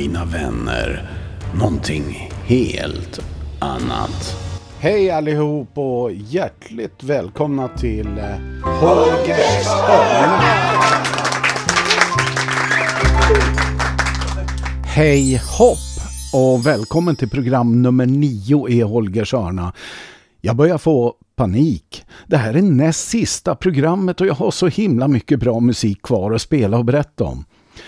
mina vänner, någonting helt annat. Hej allihop och hjärtligt välkomna till eh, Holgers hörna. Hej hopp och välkommen till program nummer nio i Holgers hörna. Jag börjar få panik. Det här är näst sista programmet och jag har så himla mycket bra musik kvar att spela och berätta om.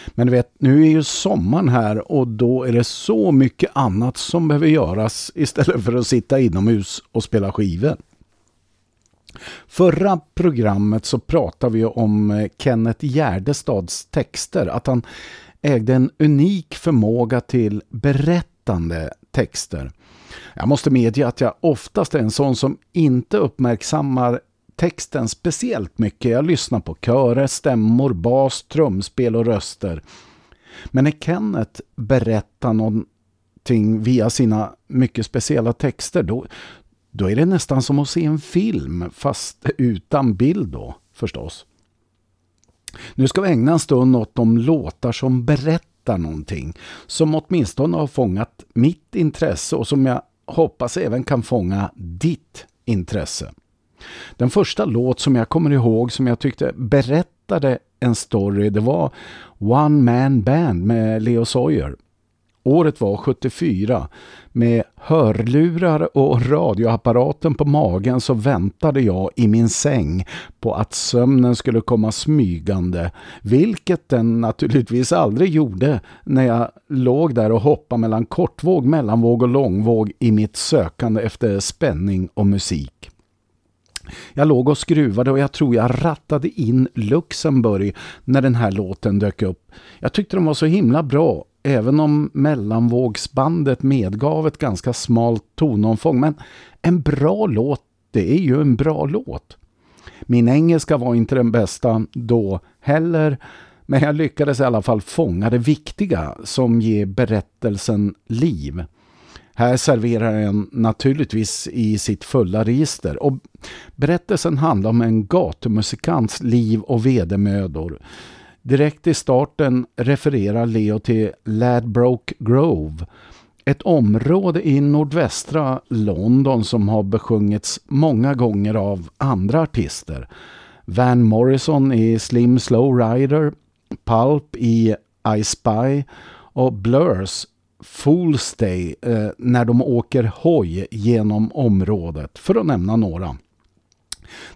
Men du vet, nu är ju sommaren här och då är det så mycket annat som behöver göras istället för att sitta inomhus och spela skivor. Förra programmet så pratade vi om eh, Kenneth Gärdestads texter. Att han ägde en unik förmåga till berättande texter. Jag måste medge att jag oftast är en sån som inte uppmärksammar texten speciellt mycket. Jag lyssnar på körer, stämmor, bas, trumspel och röster. Men när Kenneth berättar någonting via sina mycket speciella texter då, då är det nästan som att se en film fast utan bild då förstås. Nu ska vi ägna en stund åt de låtar som berättar någonting som åtminstone har fångat mitt intresse och som jag hoppas även kan fånga ditt intresse. Den första låt som jag kommer ihåg som jag tyckte berättade en story det var One Man Band med Leo Sawyer. Året var 74. Med hörlurar och radioapparaten på magen så väntade jag i min säng på att sömnen skulle komma smygande. Vilket den naturligtvis aldrig gjorde när jag låg där och hoppade mellan kortvåg, mellanvåg och långvåg i mitt sökande efter spänning och musik. Jag låg och skruvade och jag tror jag rattade in Luxemburg när den här låten dök upp. Jag tyckte de var så himla bra, även om mellanvågsbandet medgav ett ganska smalt tonomfång. Men en bra låt, det är ju en bra låt. Min engelska var inte den bästa då heller, men jag lyckades i alla fall fånga det viktiga som ger berättelsen liv. Här serverar en naturligtvis i sitt fulla register och berättelsen handlar om en gatumusikants liv och vedermödor. Direkt i starten refererar Leo till Ladbroke Grove, ett område i nordvästra London som har besjungits många gånger av andra artister. Van Morrison i Slim Slow Rider, Pulp i I Spy och Blurs Fool's Day eh, när de åker hoj genom området, för att nämna några.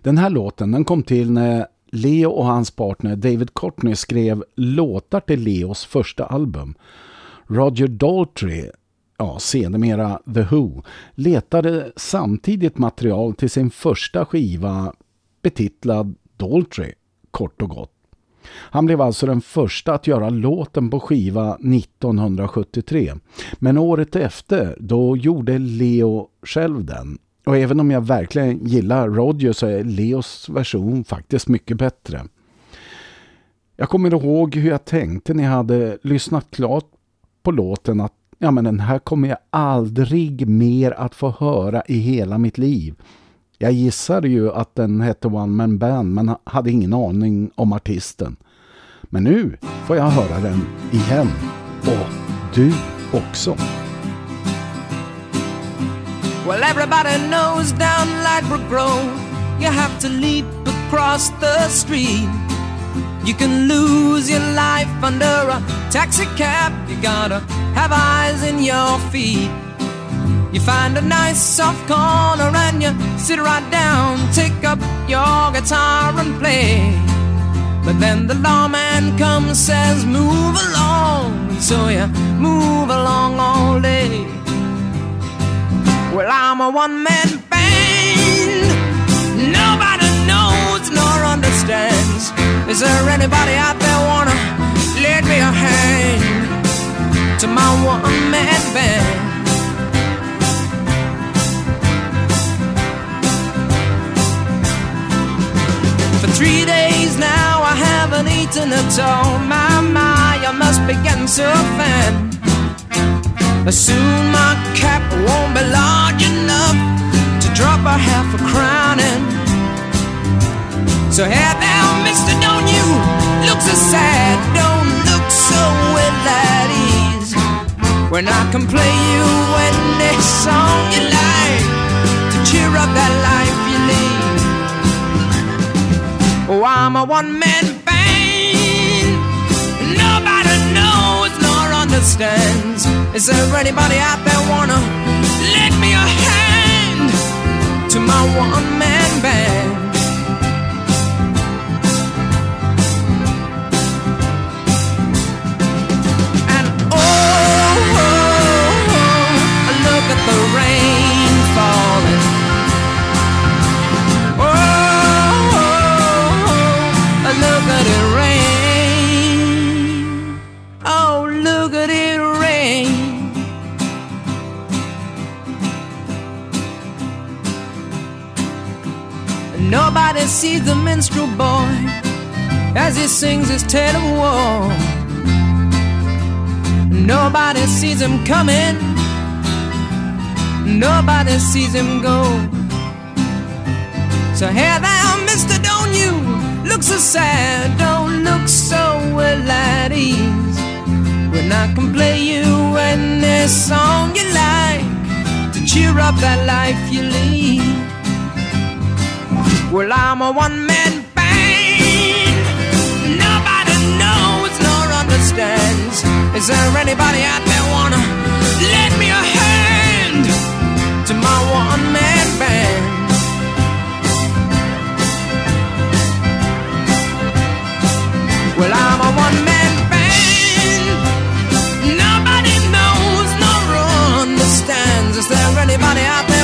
Den här låten den kom till när Leo och hans partner David Courtney skrev låtar till Leos första album. Roger Daltrey, ja, sedermera The Who, letade samtidigt material till sin första skiva betitlad Daltrey, kort och gott. Han blev alltså den första att göra låten på skiva 1973. Men året efter, då gjorde Leo själv den. Och även om jag verkligen gillar Roger så är Leos version faktiskt mycket bättre. Jag kommer ihåg hur jag tänkte när jag hade lyssnat klart på låten att ja, men den här kommer jag aldrig mer att få höra i hela mitt liv. Jag gissade ju att den hette One Man Band men hade ingen aning om artisten. Men nu får jag höra den igen. Och du också. Well, everybody knows down Ladbroke Grove you have to leap across the street. You can lose your life under a taxi cab. You gotta have eyes in your feet. You find a nice soft corner and you sit right down, take up your guitar and play. But then the lawman comes, says, move along. So you move along all day. Well, I'm a one man band. Nobody knows nor understands. Is there anybody out there wanna lend me a hand to my one man band? For three days now I haven't eaten at all. My, my, I must be getting so thin. Soon my cap won't be large enough to drop a half a crown in. So hey there, mister, don't you look so sad, don't look so well at ease. when I can play you any song you like to cheer up that life Oh, I'm a one man band. Nobody knows nor understands. Is there anybody out there wanna lend me a hand to my one man band? He sings his tale of war. Nobody sees him coming. Nobody sees him go. So hey there, mister, don't you look so sad, don't look so well at ease. When I can play you any song you like to cheer up that life you lead. Well, I'm a one understands. Is there anybody out there wanna lend me a hand to my one man band? Well, I'm a one man band. Nobody knows nor understands. Is there anybody out there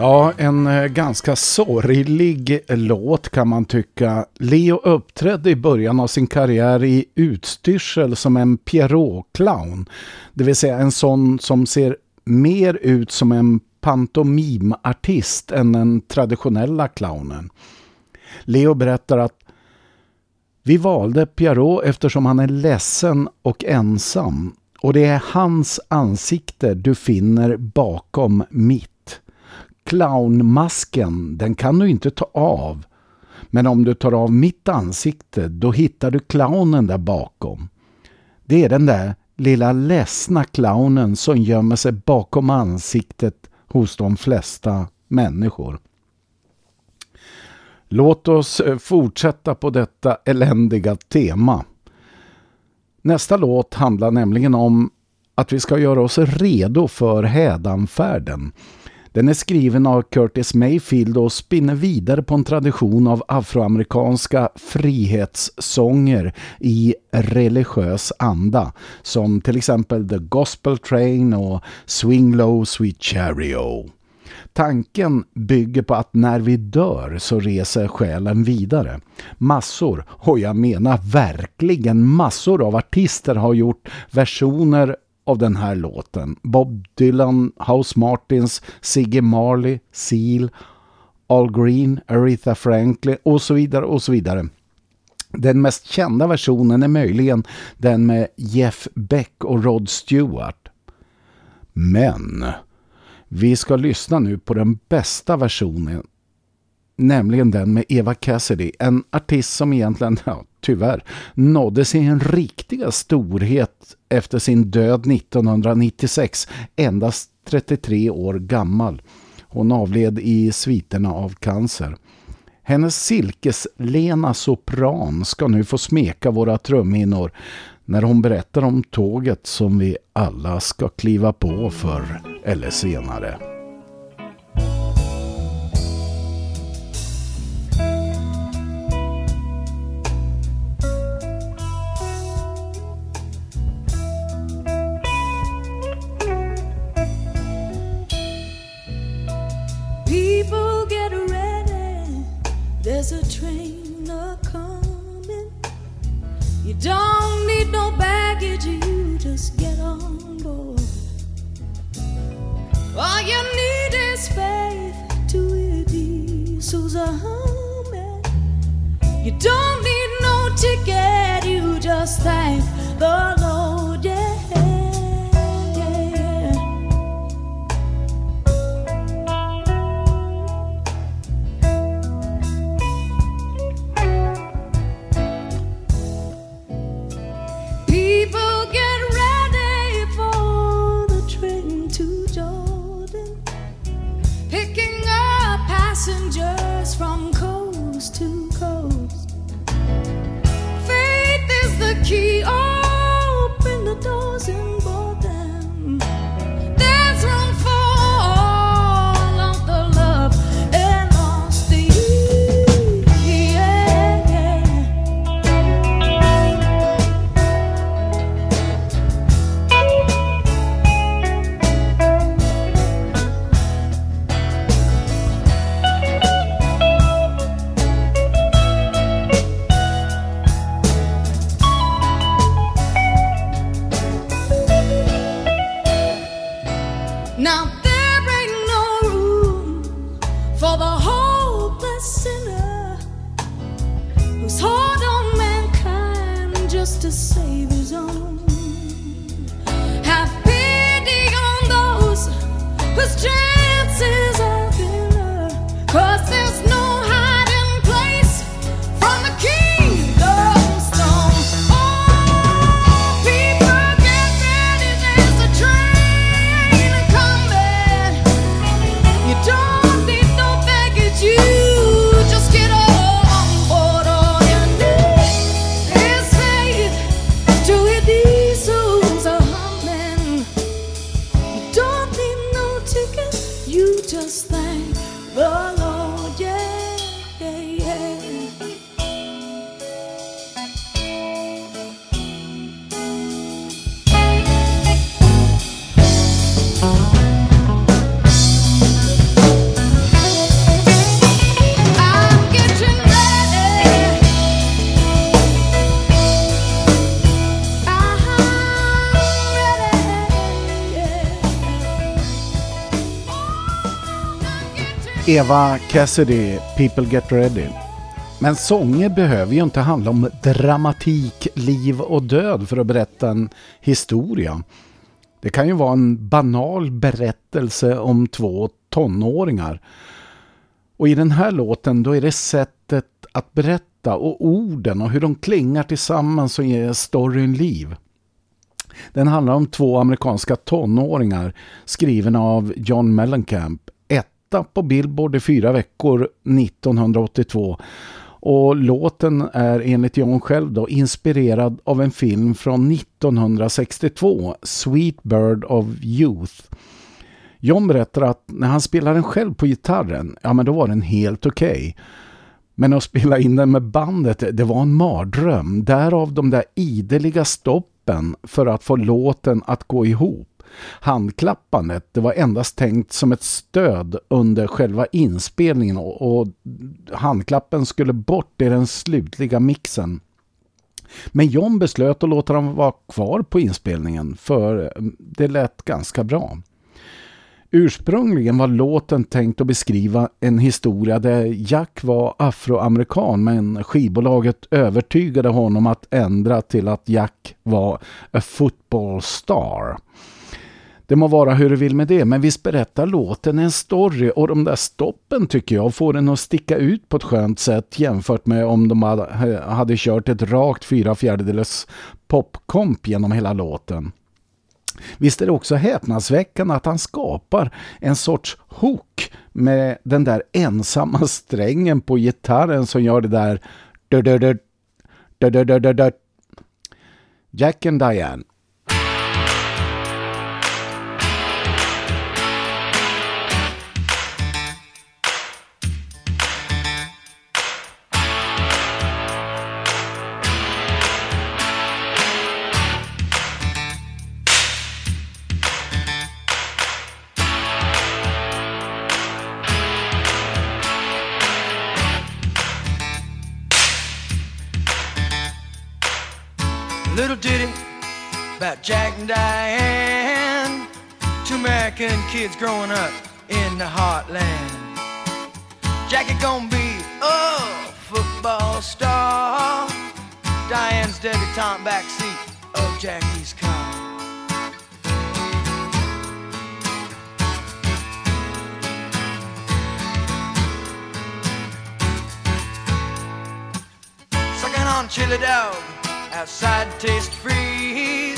Ja, en eh, ganska sorglig låt kan man tycka. Leo uppträdde i början av sin karriär i utstyrsel som en Pierrot-clown. Det vill säga en sån som ser mer ut som en pantomimartist än den traditionella clownen. Leo berättar att vi valde Pierrot eftersom han är ledsen och ensam och det är hans ansikte du finner bakom mitt. Clownmasken, den kan du inte ta av. Men om du tar av mitt ansikte, då hittar du clownen där bakom. Det är den där lilla ledsna clownen som gömmer sig bakom ansiktet hos de flesta människor. Låt oss eh, fortsätta på detta eländiga tema. Nästa låt handlar nämligen om att vi ska göra oss redo för hädanfärden. Den är skriven av Curtis Mayfield och spinner vidare på en tradition av afroamerikanska frihetssånger i religiös anda som till exempel The Gospel Train och Swing Low Sweet Chariot. Tanken bygger på att när vi dör så reser själen vidare. Massor, och jag menar verkligen massor av artister har gjort versioner av den här låten. Bob Dylan, House Martins, Siggy Marley, Seal, Al Green, Aretha Franklin och så vidare och så vidare. Den mest kända versionen är möjligen den med Jeff Beck och Rod Stewart. Men vi ska lyssna nu på den bästa versionen nämligen den med Eva Cassidy, en artist som egentligen, ja, tyvärr, nådde sin riktiga storhet efter sin död 1996, endast 33 år gammal. Hon avled i sviterna av cancer. Hennes silkeslena sopran ska nu få smeka våra trumhinnor när hon berättar om tåget som vi alla ska kliva på för eller senare. You don't need no ticket, you just thank the Eva Cassidy, People Get Ready. Men sånger behöver ju inte handla om dramatik, liv och död för att berätta en historia. Det kan ju vara en banal berättelse om två tonåringar. Och i den här låten då är det sättet att berätta och orden och hur de klingar tillsammans som ger storyn liv. Den handlar om två amerikanska tonåringar skriven av John Mellencamp. Etta på Billboard i fyra veckor 1982. Och låten är enligt John själv då inspirerad av en film från 1962, Sweet Bird of Youth. John berättar att när han spelade den själv på gitarren, ja men då var den helt okej. Okay. Men att spela in den med bandet, det var en mardröm. Därav de där ideliga stoppen för att få låten att gå ihop. Handklappandet, det var endast tänkt som ett stöd under själva inspelningen och, och handklappen skulle bort i den slutliga mixen. Men John beslöt att låta dem vara kvar på inspelningen för eh, det lät ganska bra. Ursprungligen var låten tänkt att beskriva en historia där Jack var afroamerikan men skivbolaget övertygade honom att ändra till att Jack var a football star. Det må vara hur du vill med det, men visst berättar låten en story och de där stoppen tycker jag får den att sticka ut på ett skönt sätt jämfört med om de hade, hade kört ett rakt fyra fjärdedeles popkomp genom hela låten. Visst är det också häpnadsväckande att han skapar en sorts hook med den där ensamma strängen på gitarren som gör det där Jack and Diane. Kids growing up in the heartland. Jackie gonna be a football star. Diane's debutante backseat of Jackie's car. Sucking on chili dog outside taste freeze.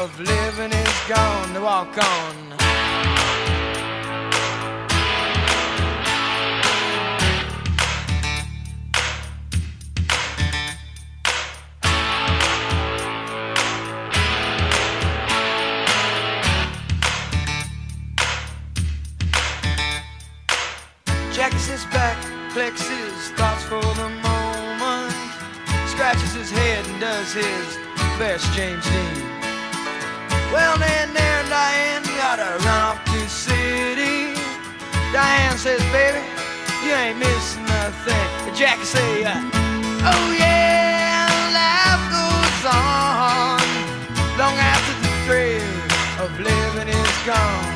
of living is gone. To walk on. Jackie sits back, collects his thoughts for the moment, scratches his head and does his best James Dean. Well, then there, Diane, gotta run off to city. Diane says, baby, you ain't missing nothing. And Jackie say, uh, oh yeah, life goes on long after the thrill of living is gone.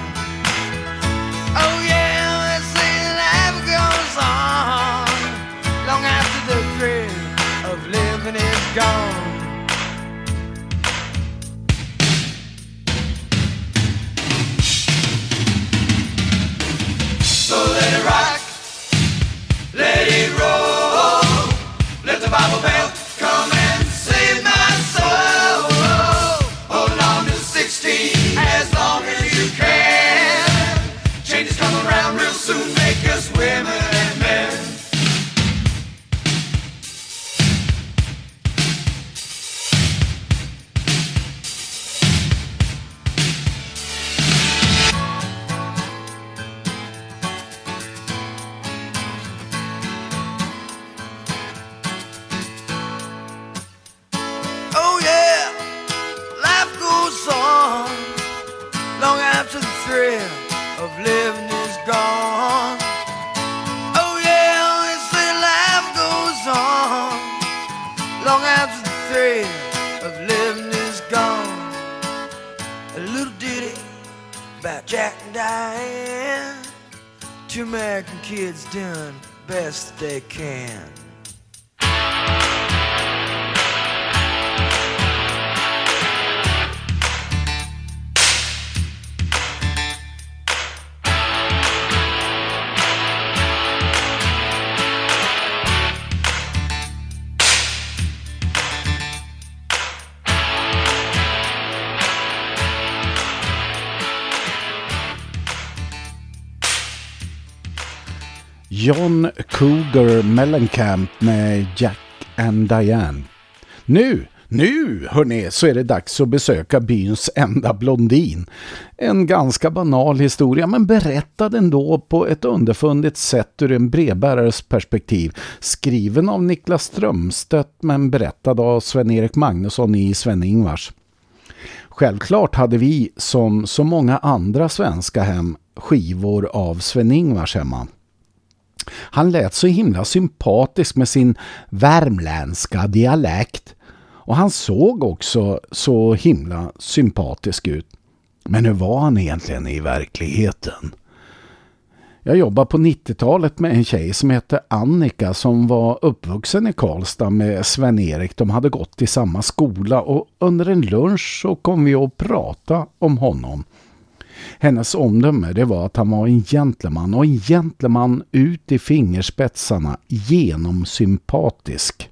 Cougar Mellencamp med Jack and Diane. Nu, nu hörni, så är det dags att besöka byns enda blondin. En ganska banal historia men berättad ändå på ett underfundigt sätt ur en brevbärares perspektiv. Skriven av Niklas Strömstedt men berättad av Sven-Erik Magnusson i Sven-Ingvars. Självklart hade vi som så många andra svenska hem skivor av Sven-Ingvars hemma. Han lät så himla sympatisk med sin värmländska dialekt. Och han såg också så himla sympatisk ut. Men hur var han egentligen i verkligheten? Jag jobbade på 90-talet med en tjej som hette Annika som var uppvuxen i Karlstad med Sven-Erik. De hade gått i samma skola och under en lunch så kom vi att prata om honom. Hennes omdöme det var att han var en gentleman och en gentleman ut i fingerspetsarna genomsympatisk.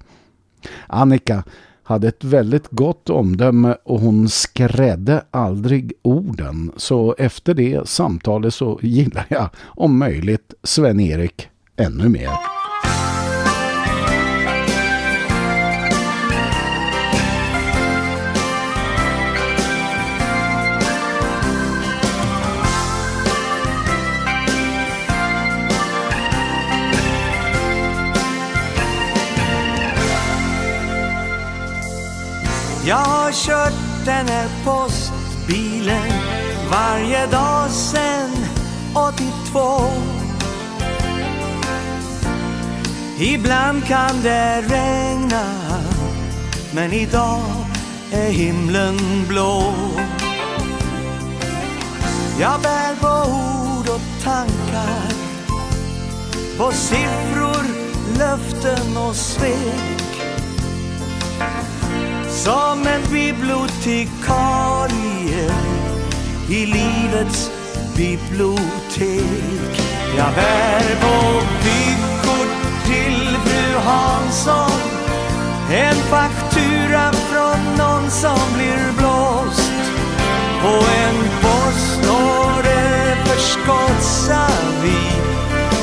Annika hade ett väldigt gott omdöme och hon skrädde aldrig orden. Så efter det samtalet så gillar jag om möjligt Sven-Erik ännu mer. Jag har kört den här postbilen varje dag sen 82 Ibland kan det regna men idag är himlen blå. Jag bär på ord och tankar På siffror, löften och svek. Som en bibliotekarie i livets bibliotek. Jag bär på vykort till fru Hansson. En faktura från någon som blir blåst. På en postorderförskottsavi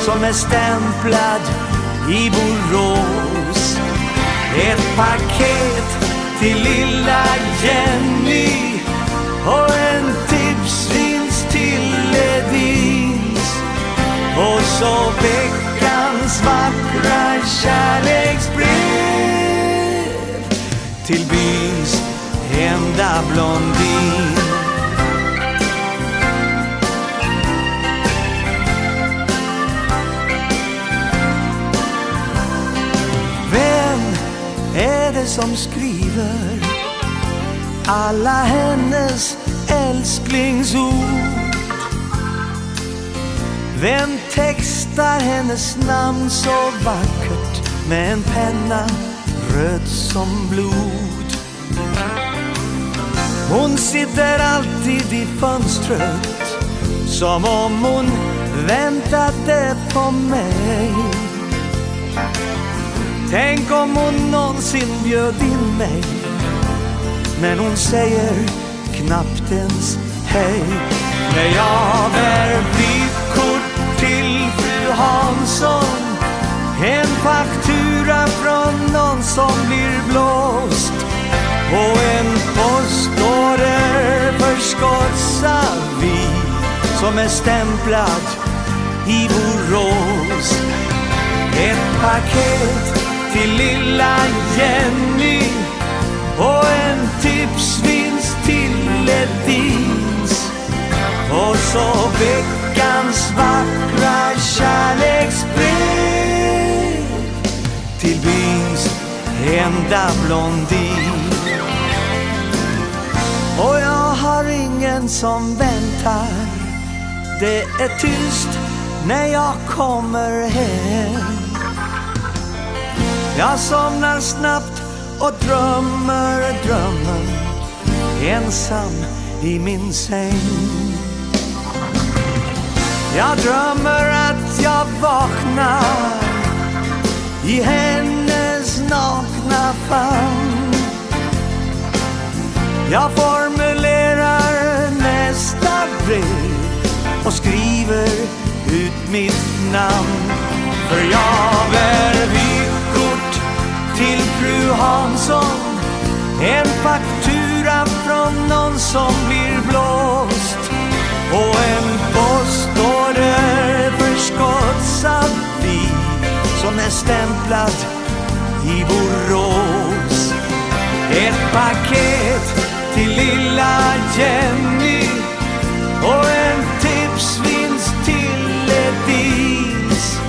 som är stämplad i Borås. Ett paket till lilla Jenny och en tipsvinst till Ledins. Och så veckans vackra kärleksbrev till byns enda blondin. Det som skriver alla hennes älsklingsord? Vem textar hennes namn så vackert med en penna röd som blod? Hon sitter alltid i fönstret som om hon väntade på mig. Tänk om hon någonsin bjöd in mig Men hon säger knappt ens hej. När jag bär vykort till fru Hansson. En faktura från någon som blir blåst. Och en postorder förskottsavi Som är stämplad i Borås. Ett paket så veckans vackra kärleksbrev till byns enda blondin. Och jag har ingen som väntar, det är tyst när jag kommer hem. Jag somnar snabbt och drömmer drömmen ensam i min säng. Jag drömmer att jag vaknar i hennes nakna famn. Jag formulerar nästa brev och skriver ut mitt namn. För jag bär vykort till fru Hansson En faktura från någon som blir blåst och en postorder förskottsavi Som är stämplad i Borås Ett paket till lilla Jenny och en tipsvinst till Ledins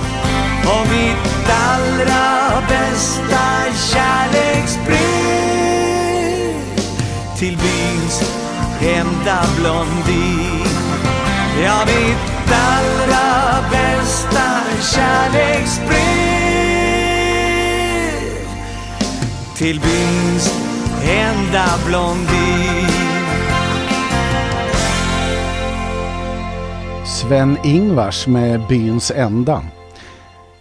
och mitt allra bästa kärleksbrev till byns enda blondin. Ja, mitt allra bästa kärleksbrev till byns enda blondin. Sven-Ingvars med Byns Enda”.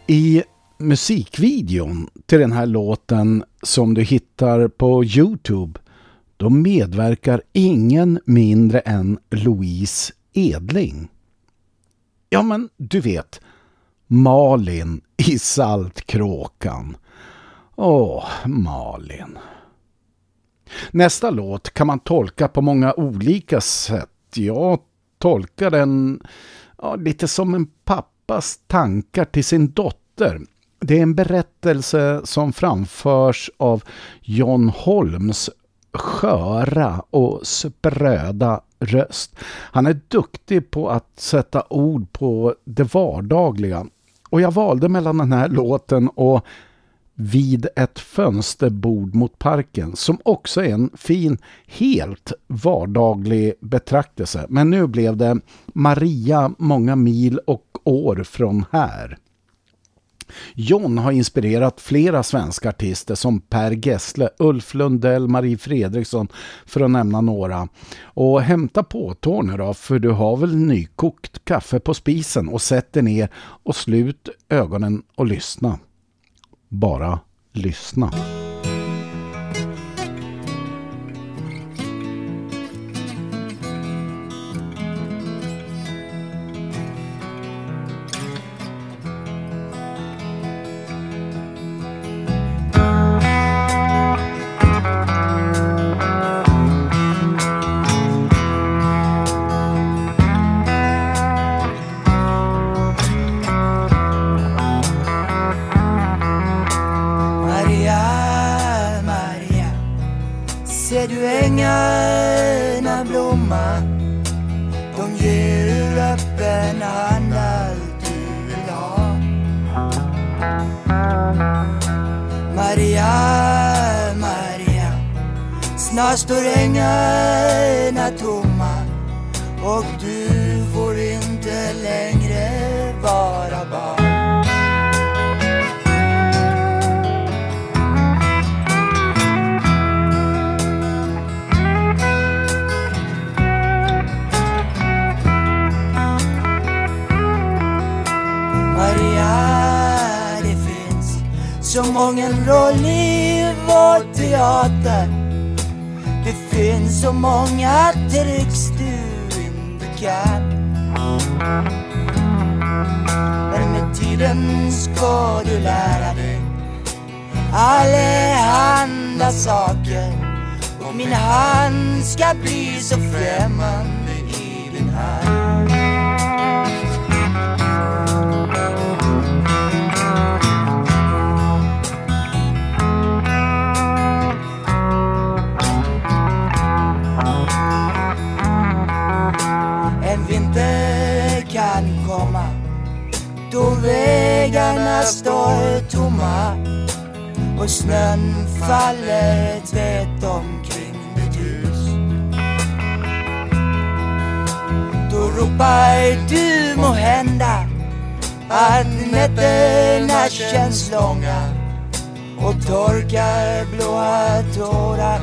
I musikvideon till den här låten som du hittar på Youtube då medverkar ingen mindre än Louise Edling. Ja men du vet, Malin i Saltkråkan. Åh, Malin. Nästa låt kan man tolka på många olika sätt. Jag tolkar den ja, lite som en pappas tankar till sin dotter. Det är en berättelse som framförs av John Holms sköra och spröda röst. Han är duktig på att sätta ord på det vardagliga. Och jag valde mellan den här låten och vid ett fönsterbord mot parken som också är en fin, helt vardaglig betraktelse. Men nu blev det Maria många mil och år från här. John har inspirerat flera svenska artister som Per Gessle, Ulf Lundell, Marie Fredriksson för att nämna några. Och hämta på tår nu då, för du har väl nykokt kaffe på spisen och sätt dig ner och slut ögonen och lyssna. Bara lyssna. Ser du ängarna blomma? De ger ur öppen hand allt du vill ha Maria, Maria Snart står ängarna tomma och du så roll i vår teater. Det finns så många tricks du inte kan. Men med tiden ska du lära dig allehanda saker. Och min hand ska bli så främmande i din hand. Vägarna står tomma och snön faller tätt omkring ditt hus. Då ropar du må hända att nätterna känns långa och torkar blåa tårar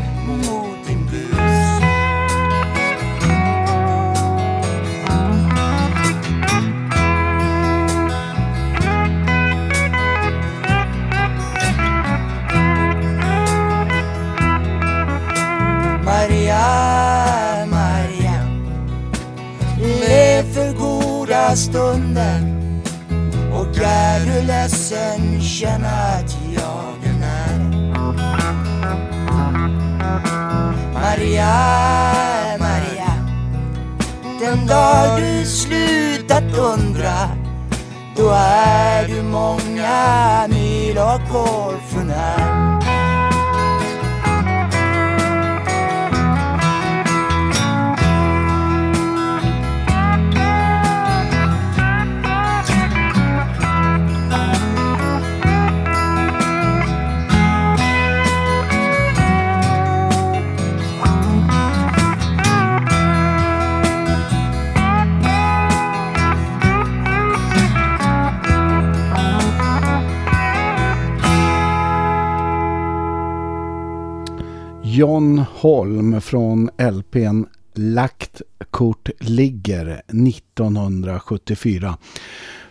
ledsen känna att jag är nära Maria, Maria Den dag du slutat undra då är du många mil och år John Holm från LPn Lagt kort ligger 1974.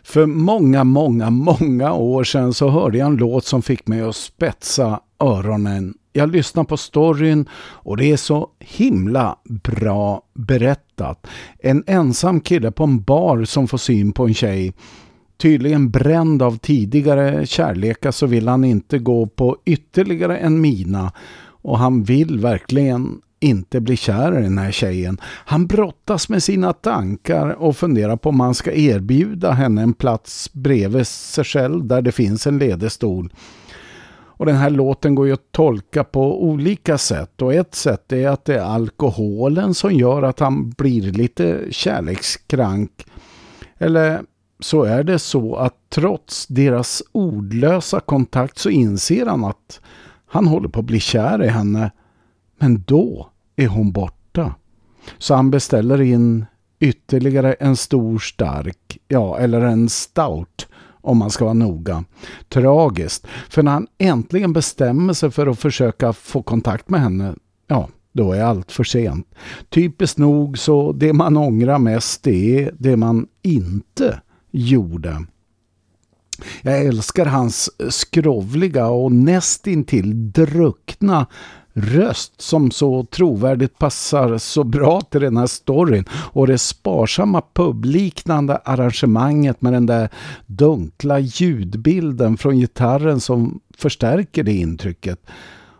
För många, många, många år sedan så hörde jag en låt som fick mig att spetsa öronen. Jag lyssnar på storyn och det är så himla bra berättat. En ensam kille på en bar som får syn på en tjej. Tydligen bränd av tidigare kärlekar så vill han inte gå på ytterligare en mina och han vill verkligen inte bli kär i den här tjejen. Han brottas med sina tankar och funderar på om han ska erbjuda henne en plats bredvid sig själv där det finns en ledig stol. Och den här låten går ju att tolka på olika sätt och ett sätt är att det är alkoholen som gör att han blir lite kärlekskrank. Eller så är det så att trots deras ordlösa kontakt så inser han att han håller på att bli kär i henne. Men då är hon borta. Så han beställer in ytterligare en stor stark, ja eller en stout om man ska vara noga. Tragiskt, för när han äntligen bestämmer sig för att försöka få kontakt med henne, ja, då är allt för sent. Typiskt nog så det man ångrar mest det är det man inte gjorde. Jag älskar hans eh, skrovliga och nästintill druckna röst som så trovärdigt passar så bra till den här storyn och det sparsamma publiknande arrangemanget med den där dunkla ljudbilden från gitarren som förstärker det intrycket.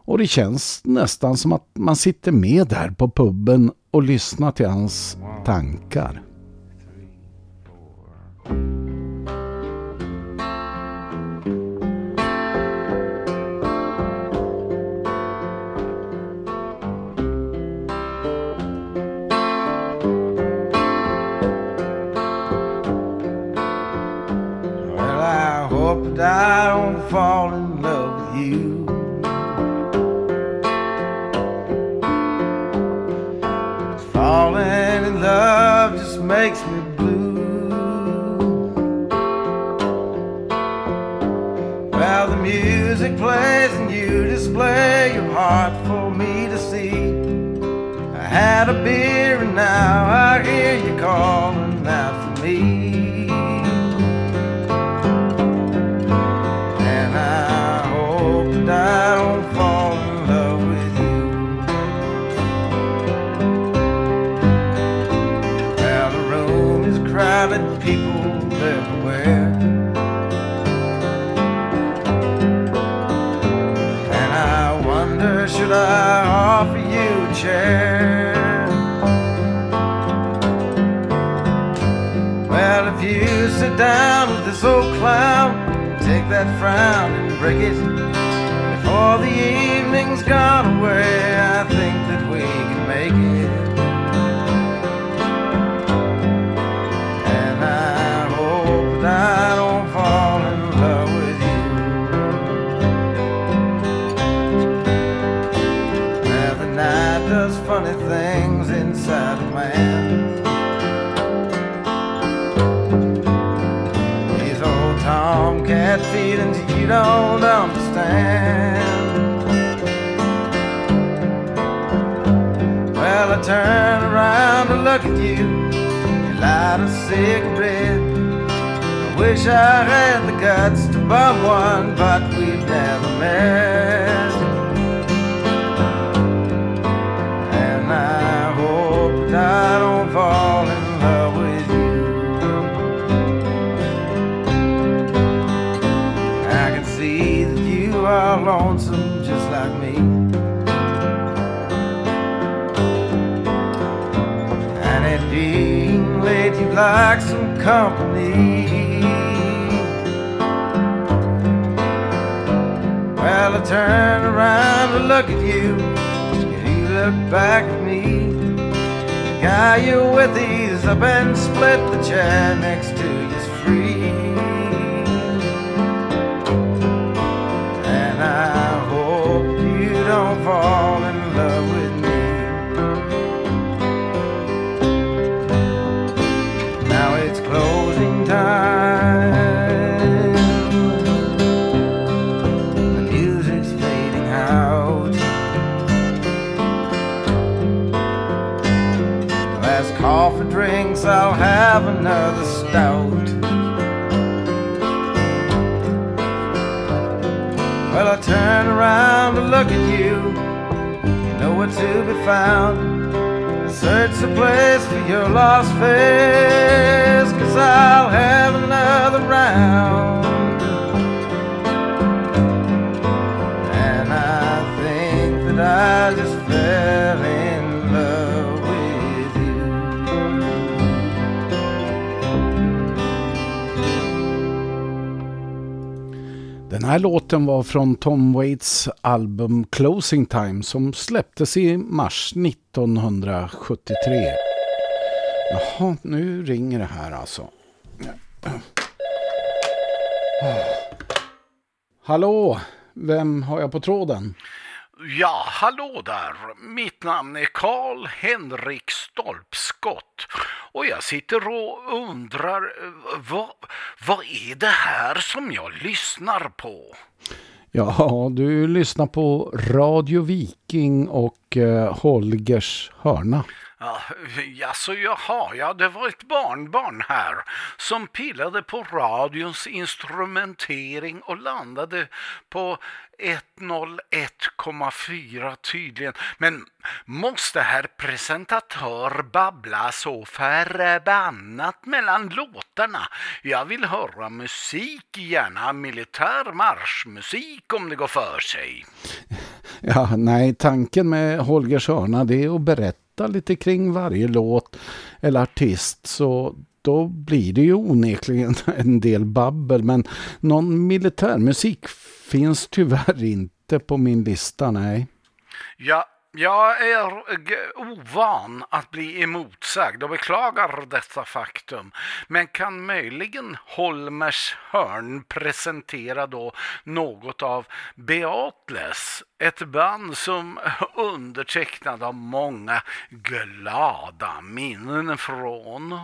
Och det känns nästan som att man sitter med där på puben och lyssnar till hans tankar. Well, I don't fall in love with you. Falling in love just makes me blue. Well, the music plays and you display your heart for me to see. I had a beer and now I hear you calling out look at you, and you look back at me. The guy you're with, he's up and split the chair next to have another stout. Well, I turn around to look at you. You know where to be found. Search the place for your lost face, cause I'll have another round. And I think that I här låten var från Tom Waits album Closing Time som släpptes i mars 1973. Jaha, nu ringer det här alltså. Ah. Hallå, vem har jag på tråden? Ja, hallå där. Mitt namn är Karl Henrik Stolpskott och jag sitter och undrar eh, vad, vad är det här som jag lyssnar på? Ja, du lyssnar på Radio Viking och eh, Holgers hörna. Ja, alltså jaha, ja det var ett barnbarn här som pillade på radions instrumentering och landade på 101,4 tydligen. Men måste herr presentatör babbla så förbannat mellan låtarna? Jag vill höra musik, gärna militär marschmusik om det går för sig. Ja, nej, tanken med Holgers hörna det är att berätta lite kring varje låt eller artist så då blir det ju onekligen en del babbel men någon militärmusik finns tyvärr inte på min lista, nej. Ja, jag är eh, ovan att bli emotsagd och beklagar detta faktum. Men kan möjligen Holmers hörn presentera då något av Beatles? Ett band som undertecknad av många glada minnen från.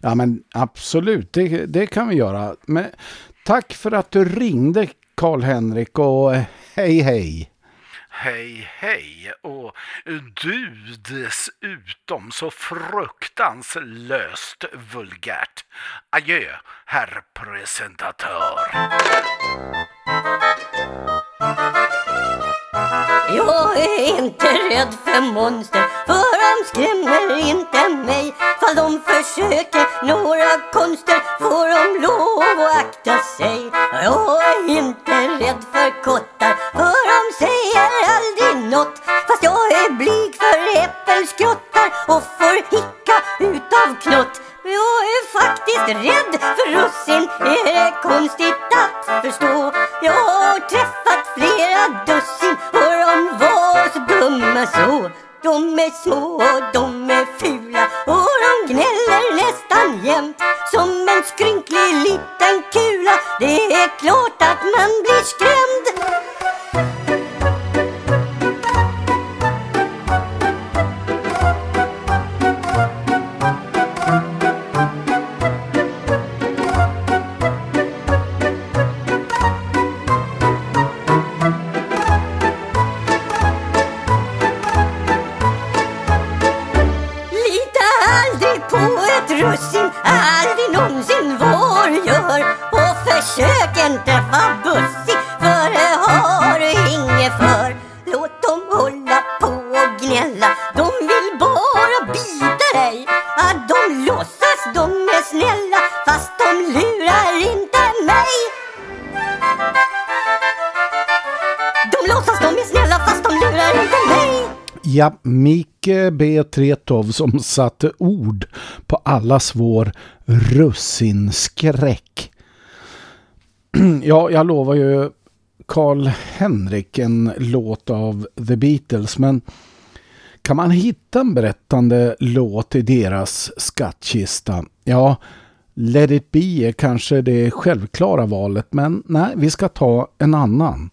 Ja men absolut, det, det kan vi göra. Men tack för att du ringde Karl-Henrik och hej hej. Hej hej och du dessutom så fruktanslöst vulgärt. Adjö, herr presentatör. Jag är inte rädd för monster för de skrämmer inte mig Fall de försöker några konster får de lov att akta sig Jag är inte rädd för kottar för de säger aldrig nåt. Fast jag är blyg för äppelskrottar och får hicka utav knott jag är faktiskt rädd för russin, är det konstigt att förstå? Jag har träffat flera dussin och de var så dumma så. De är små och de är fula och de gnäller nästan jämt som en skrynklig liten kula. Det är klart att man blir skrämd. Försök inte vara bussig, för det har du inget för Låt dem hålla på och gnälla, de vill bara bita dig Att de låtsas de är snälla, fast de lurar inte mig De låtsas de är snälla, fast de lurar inte mig Ja, Mike B. Tretov som satte ord på allas vår russinskräck. Ja, jag lovar ju Karl Henrik en låt av The Beatles, men kan man hitta en berättande låt i deras skattkista? Ja, Let it be är kanske det självklara valet, men nej, vi ska ta en annan.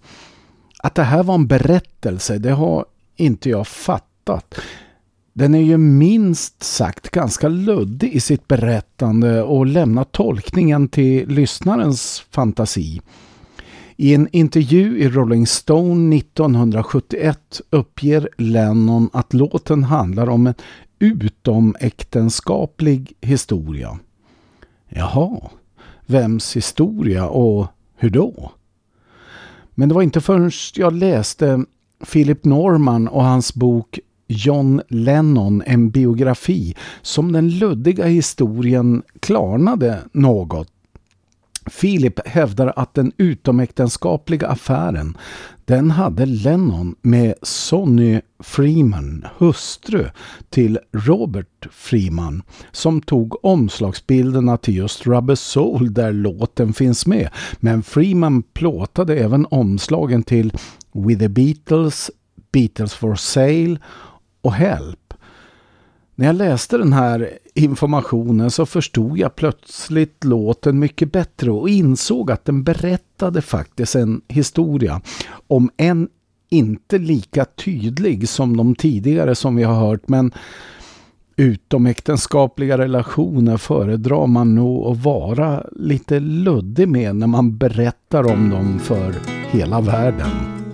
Att det här var en berättelse, det har inte jag fattat. Den är ju minst sagt ganska luddig i sitt berättande och lämnar tolkningen till lyssnarens fantasi. I en intervju i Rolling Stone 1971 uppger Lennon att låten handlar om en utomäktenskaplig historia. Jaha, vems historia och hur då? Men det var inte förrän jag läste Philip Norman och hans bok John Lennon, en biografi, som den luddiga historien klarnade något. Philip hävdar att den utomäktenskapliga affären den hade Lennon med Sonny Freeman, hustru till Robert Freeman, som tog omslagsbilderna till just Rubber Soul där låten finns med. Men Freeman plåtade även omslagen till With the Beatles, Beatles for Sale och Help. När jag läste den här informationen så förstod jag plötsligt låten mycket bättre och insåg att den berättade faktiskt en historia om en inte lika tydlig som de tidigare som vi har hört men utomäktenskapliga relationer föredrar man nog att vara lite luddig med när man berättar om dem för hela världen.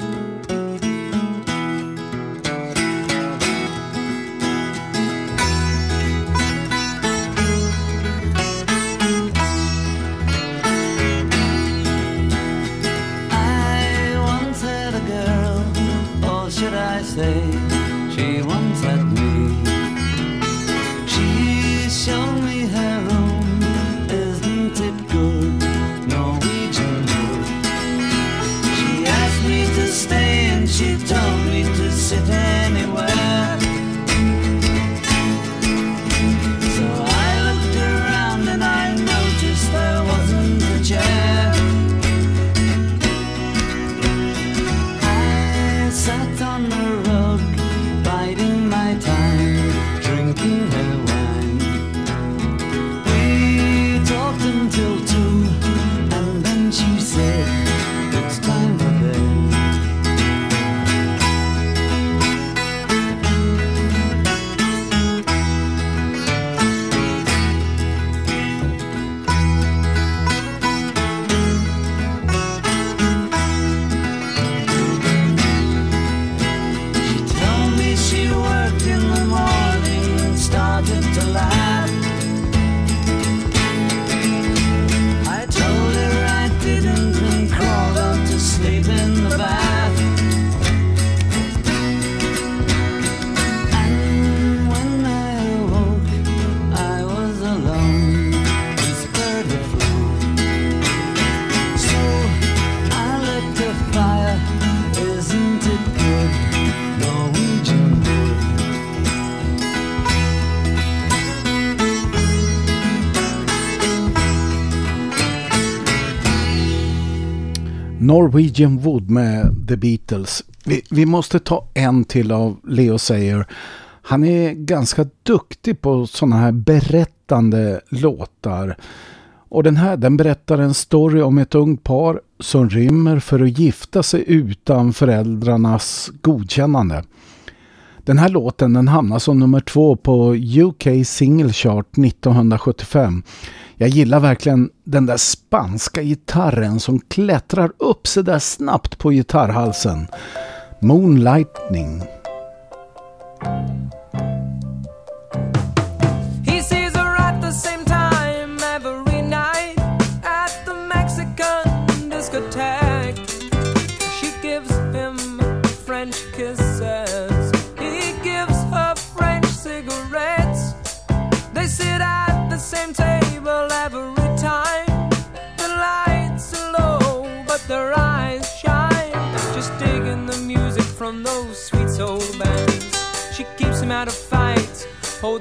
Norwegian Wood med The Beatles. Vi, vi måste ta en till av Leo Sayer. Han är ganska duktig på sådana här berättande låtar. Och den här den berättar en story om ett ungt par som rymmer för att gifta sig utan föräldrarnas godkännande. Den här låten den hamnar som nummer två på UK Single Chart 1975. Jag gillar verkligen den där spanska gitarren som klättrar upp så där snabbt på gitarrhalsen. Moonlightning. He sees her at the same time every night at the Mexican discotheque. She gives him French kiss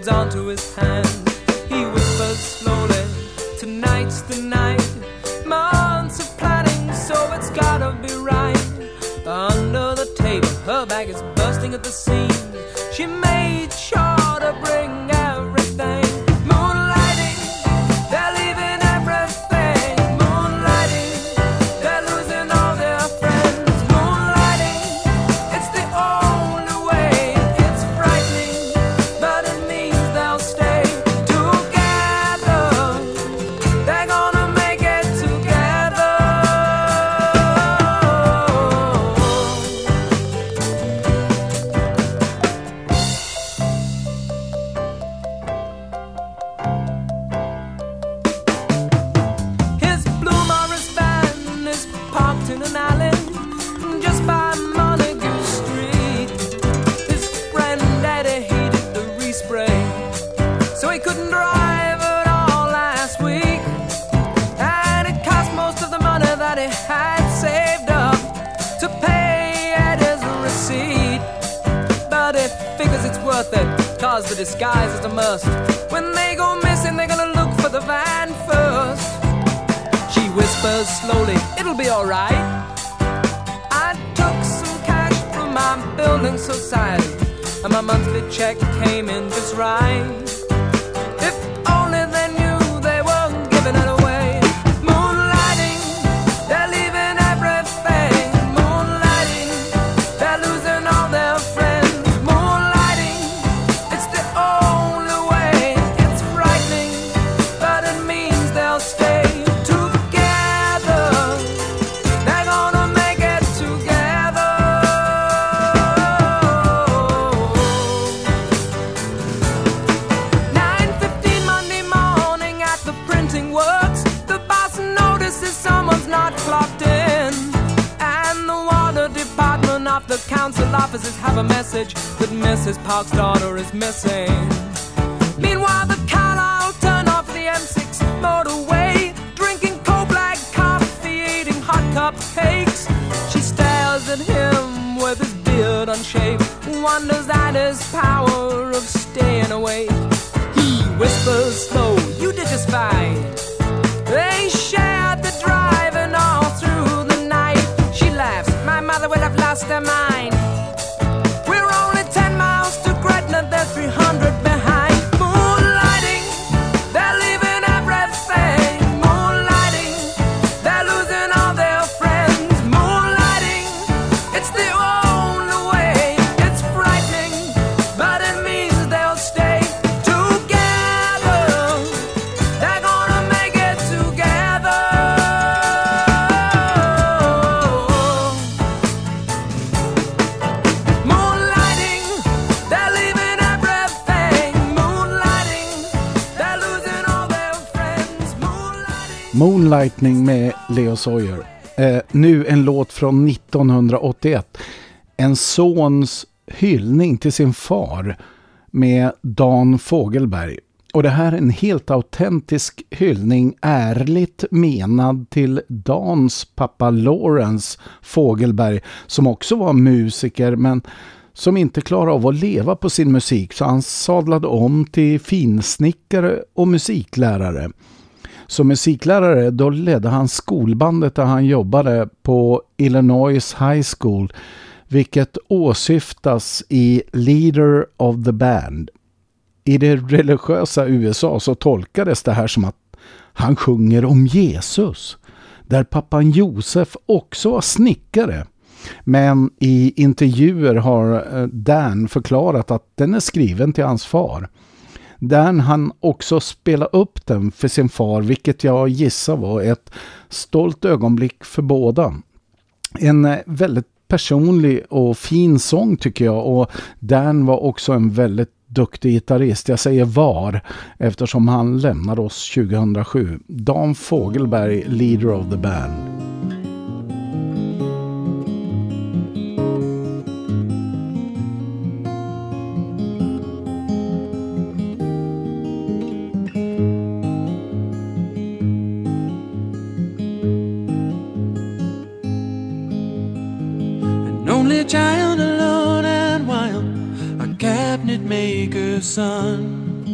holds on to his hand. Monthly check came in just right. Park's daughter is missing. Lightning med Leo Sawyer. Eh, nu en låt från 1981. En sons hyllning till sin far med Dan Fogelberg. Och det här är en helt autentisk hyllning ärligt menad till Dans pappa Lawrence Fogelberg som också var musiker men som inte klarade av att leva på sin musik så han sadlade om till finsnickare och musiklärare. Som musiklärare då ledde han skolbandet där han jobbade på Illinois High School vilket åsyftas i Leader of the Band. I det religiösa USA så tolkades det här som att han sjunger om Jesus. Där pappan Josef också var snickare. Men i intervjuer har eh, Dan förklarat att den är skriven till hans far. Dan han också spela upp den för sin far vilket jag gissar var ett stolt ögonblick för båda. En eh, väldigt personlig och fin sång tycker jag och Dan var också en väldigt duktig gitarrist. Jag säger var eftersom han lämnade oss 2007. Dan Fogelberg, leader of the band. Child alone and wild, a cabinet maker's son.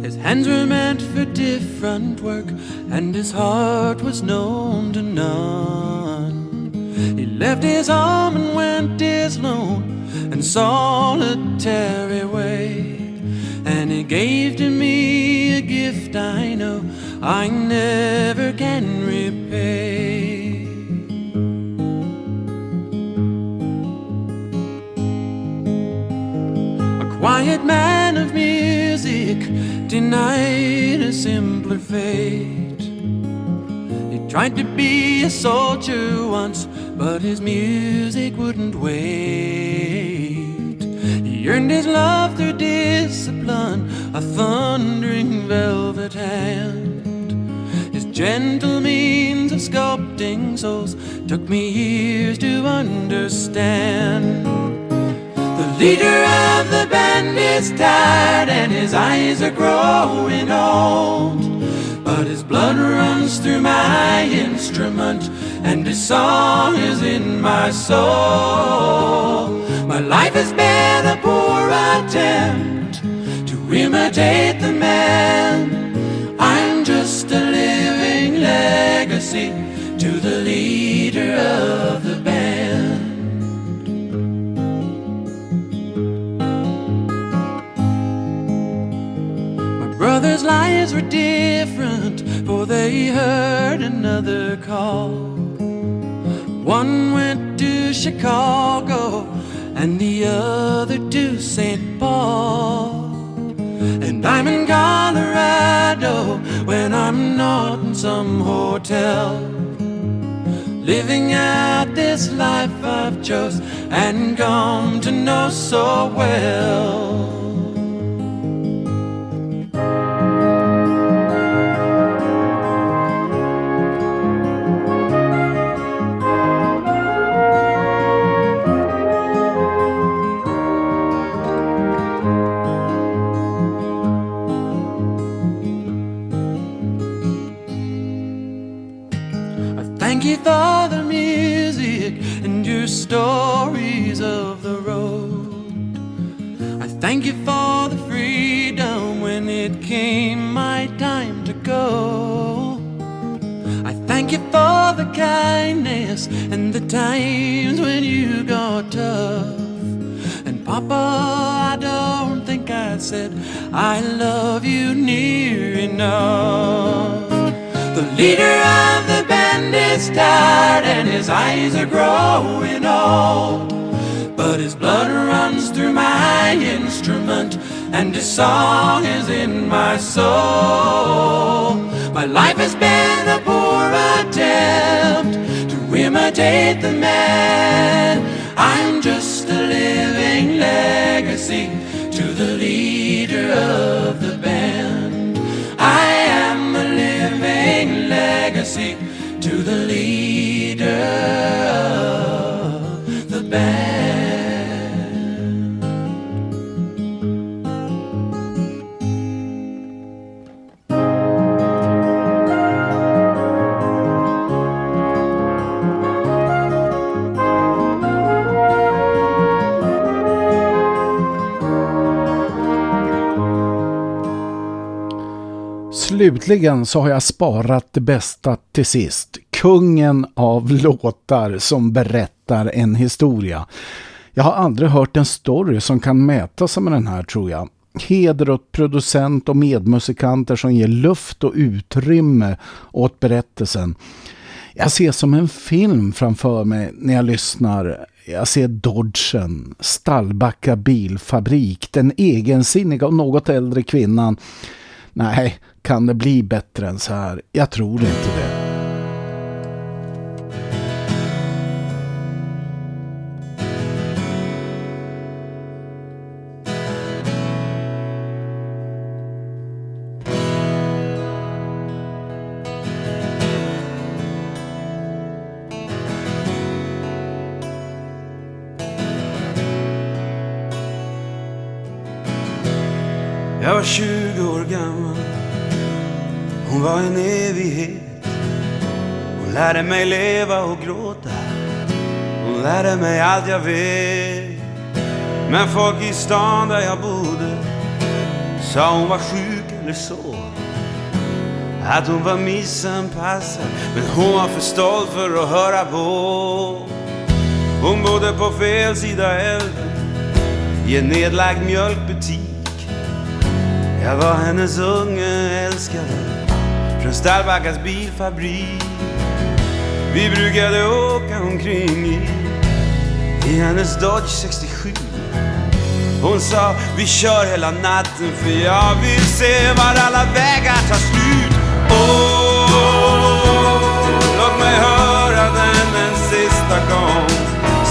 His hands were meant for different work, and his heart was known to none. He left his home and went his lone and solitary way. And he gave to me a gift I know I never can repay. Man of music denied a simpler fate. He tried to be a soldier once, but his music wouldn't wait. He earned his love through discipline, a thundering velvet hand. His gentle means of sculpting souls took me years to understand. The leader of the band is tired and his eyes are growing old. But his blood runs through my instrument, and his song is in my soul. My life has been a poor attempt to imitate the man. I'm just a living legacy to the leader of My brother's lives were different, for they heard another call. One went to Chicago, and the other to St. Paul. And I'm in Colorado when I'm not in some hotel. Living out this life I've chose and come to know so well. The man. I'm just a living legacy to the leader of the band. I am a living legacy Äntligen så har jag sparat det bästa till sist. Kungen av låtar som berättar en historia. Jag har aldrig hört en story som kan mäta sig med den här tror jag. Heder åt producent och medmusikanter som ger luft och utrymme åt berättelsen. Jag ser som en film framför mig när jag lyssnar. Jag ser Dodgen, Stallbacka bilfabrik, den egensinniga och något äldre kvinnan. Nej, kan det bli bättre än så här? Jag tror inte det. Jag vet. Men folk i stan där jag bodde Sa hon var sjuk eller så Att hon var missanpassad Men hon var för stolt för att höra på. Hon bodde på fel sida älven I en nedlagd mjölkbutik. Jag var hennes unge älskare från Stallbackas bilfabrik. Vi brukade åka omkring i, i hennes Dodge 67. Hon sa vi kör hela natten för jag vill se var alla vägar tar slut. Åh, låt mig höra den en sista gång.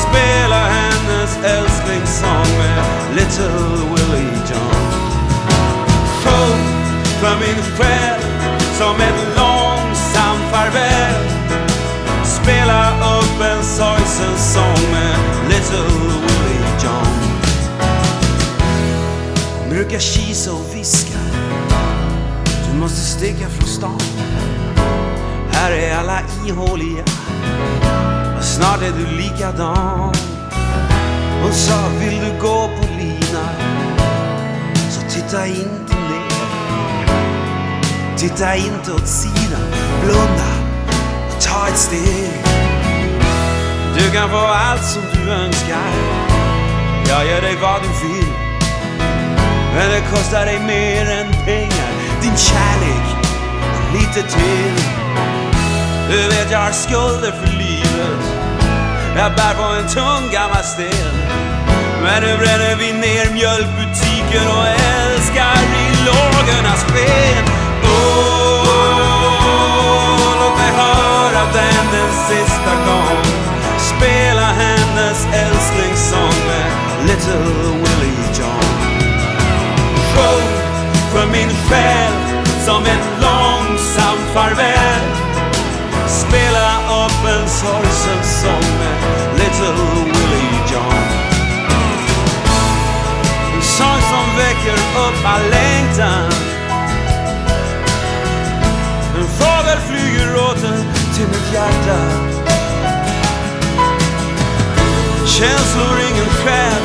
Spela hennes älsklingssång med Little Willie John sjung för min själ som ett långsam farväl. Spela upp en sorgsen sång med Little Willie John. Brukar kisa och viska. Du måste sticka från stan. Här är alla ihåliga och snart är du likadan. Hon sa, vill du gå på lina? Så titta inte ner. Titta inte åt sidan, blunda och ta ett steg. Du kan få allt som du önskar. Jag ger dig vad du vill. Men det kostar dig mer än pengar. Din kärlek lite till. Du vet jag har skulder för livet. Jag bär på en tung gammal sten. Men nu bränner vi ner mjölkbutiken och älskar i lågornas sken. Åh, låt mig höra den en sista gång. Hennes älsklingssång med Little Willie John. Sjung för min själ som en långsam farväl. Spela upp en sorgsen sång med Little Willie John. En sång som väcker upp all längtan. En fågel flyger åter till mitt hjärta. Känslor ingen själ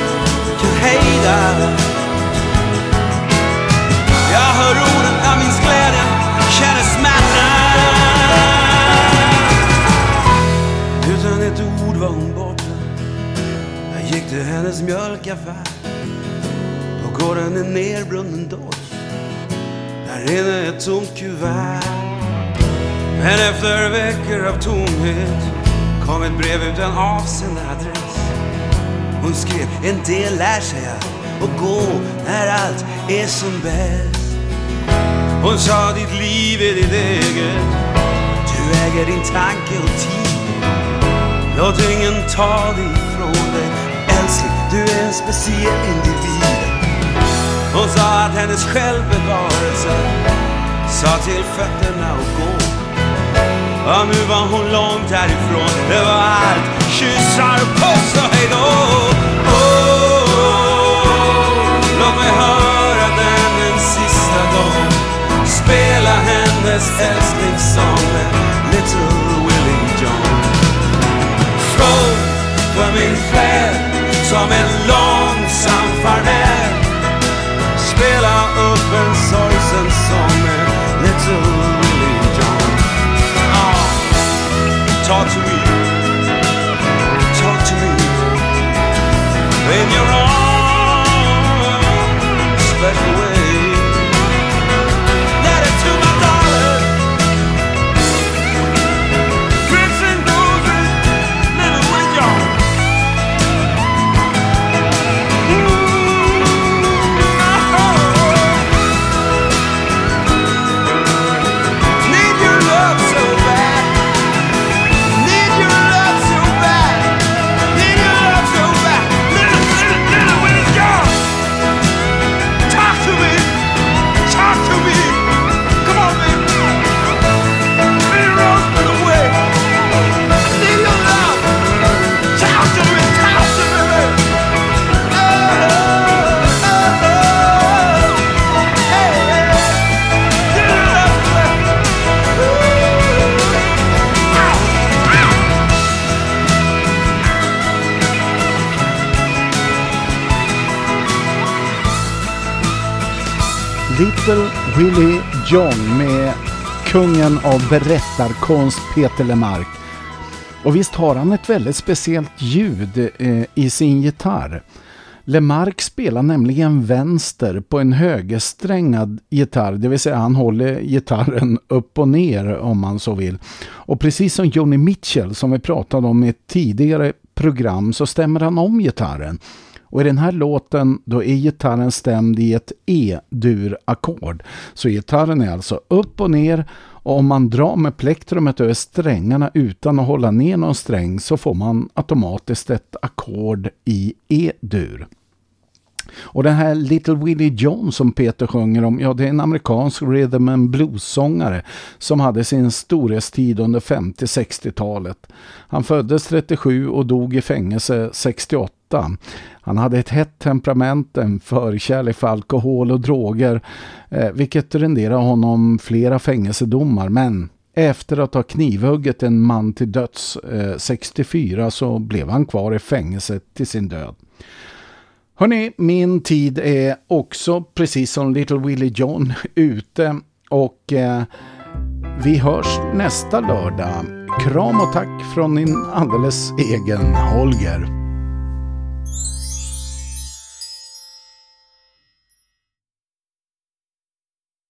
kan hejda. Jag hör orden, jag minns glädjen, känner smärtan. Utan ett ord var hon borta. Jag gick till hennes mjölkaffär. På gården en nerbrunnen Dodge. Där inne ett tomt kuvert. Men efter veckor av tomhet kom ett brev utan avsänd adress. Hon skrev en del lär sig att och gå när allt är som bäst. Hon sa ditt liv är ditt eget. Du äger din tanke och tid. Låt ingen ta dig ifrån dig. Älskling, du är en speciell individ. Hon sa att hennes självbevarelse sa till fötterna att gå. Ja, nu var hon långt härifrån. Det var allt. Kyssar, puss och hejdå. då. Oh, låt mig höra den en sista gång. Spela hennes älsklingssång med Little Willie John. Sjung för min själ som en långsam farväl. Spela upp en sorgsen sång med Little to me. Little Willie John med kungen av berättarkonst Peter Lemark. Och visst har han ett väldigt speciellt ljud eh, i sin gitarr. Lemark spelar nämligen vänster på en högersträngad gitarr, det vill säga han håller gitarren upp och ner om man så vill. Och precis som Joni Mitchell som vi pratade om i ett tidigare program så stämmer han om gitarren. Och i den här låten då är gitarren stämd i ett E-dur-ackord. Så gitarren är alltså upp och ner och om man drar med plektrumet över strängarna utan att hålla ner någon sträng så får man automatiskt ett ackord i E-dur. Och den här Little Willie John som Peter sjunger om, ja det är en amerikansk rhythm and blues-sångare som hade sin storhetstid under 50-60-talet. Han föddes 37 och dog i fängelse 68. Han hade ett hett temperament, en förkärlek för alkohol och droger, eh, vilket renderade honom flera fängelsedomar, men Efter att ha knivhugget en man till döds eh, 64 så blev han kvar i fängelset till sin död. Hörrni, min tid är också precis som Little Willie John ute och eh, vi hörs nästa lördag. Kram och tack från din alldeles egen Holger.